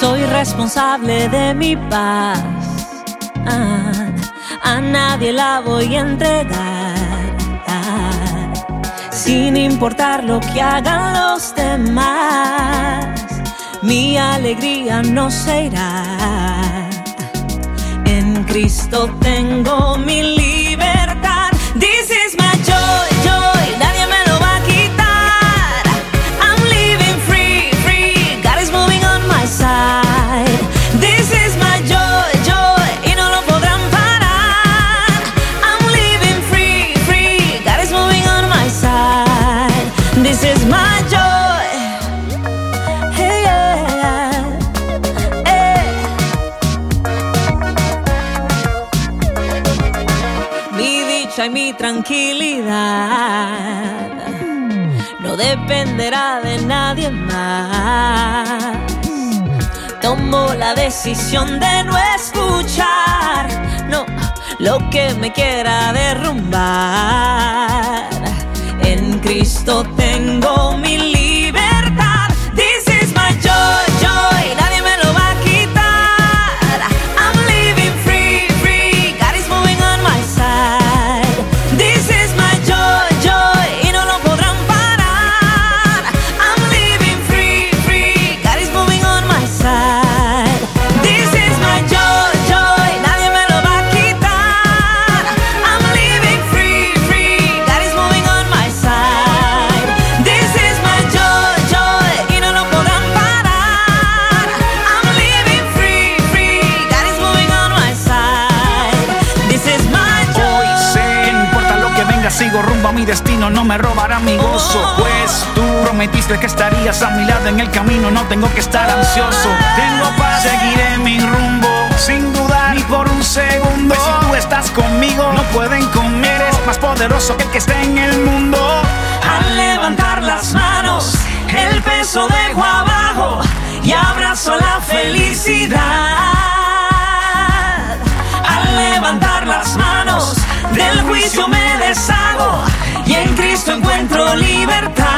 Soy responsable de mi paz. Ah, a nadie la voy a entregar. Sin importar lo que hagan los demás. Mi alegría no se irá. En Cristo tengo mi Y mi tranquilidad no dependerá de nadie más. Tomo la decisión de no escuchar, no, lo que me quiera derrumbar. En Cristo tengo mi libertad. Mi destino, no me robará mi gozo. Pues tú prometiste que estarías a mi lado en el camino, no tengo que estar ansioso. Tengo paz, seguiré mi rumbo, sin dudar ni por un segundo. Pues si tú estás conmigo, no pueden conmigo. Eres más poderoso que el que esté en el mundo. Al levantar las manos, el peso dejo abajo y abrazo la felicidad. Del juicio me deshago y en Cristo encuentro libertad.